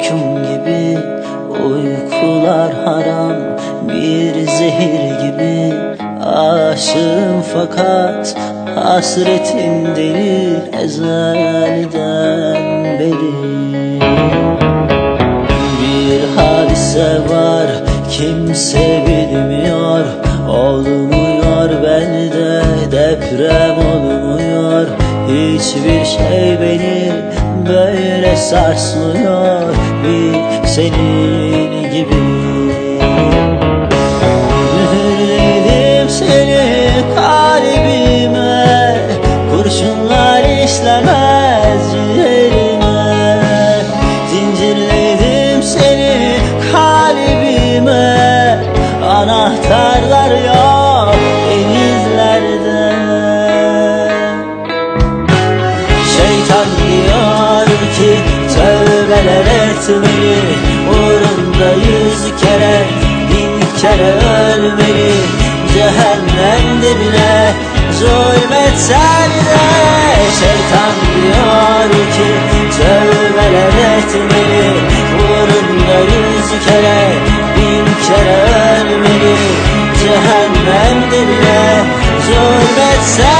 mahkum gibi Uykular haram bir zehir gibi. Aşığım fakat hasretin deli ezelden beri. Bir hadise var kimse bilmiyor. Olmuyor bende deprem olmuyor. Hiçbir şey beni böyle sarsmıyor Bir senin gibi. Mühürledim seni kalbime Kurşunlar işlemez ciğerime Zincirledim seni kalbime Anahtarlar yok tövbeler etmeli Uğrunda yüz kere bin kere ölmeli Cehennem dibine zulmetsen de Şeytan diyor ki tövbeler etmeli Uğrunda yüz kere bin kere ölmeli Cehennem dibine zulmetsen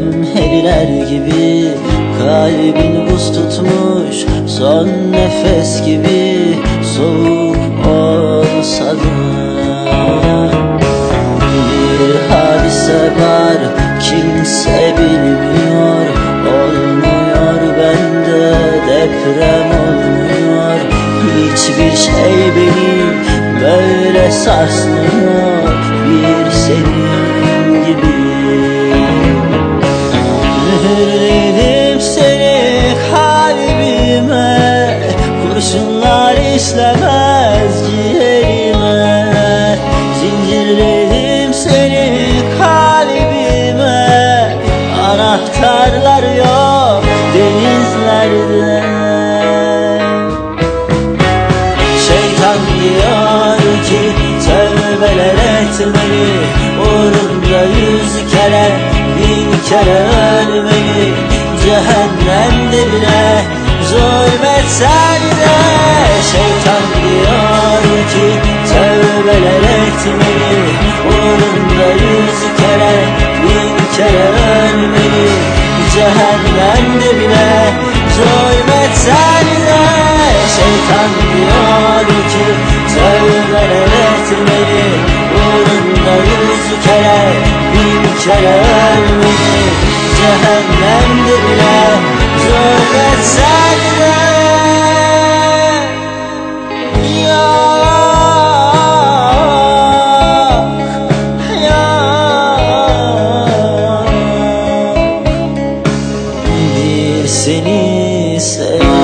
zemheriler gibi Kalbin buz tutmuş son nefes gibi Soğuk olsa da. Bir hadise var kimse bilmiyor Olmuyor bende deprem olmuyor. Hiçbir şey beni böyle sarsmıyor Kurşunlar işlemez ciğerime. Zincirledim seni kalbime. Anahtarlar yok denizlerde. Şeytan diyor ki tövbeler etmeli Uğrunda yüz kere bin kere ölmeli. Cehennem dibine zulmetsen de Şeytan diyor ki tövbeler etmeli Uğrunda yüz kere bin kere ölmeli Cehennem dibine zulmetsen de Şeytan diyor ki tövbeler etmeli Uğrunda yüz kere bin kere seni sev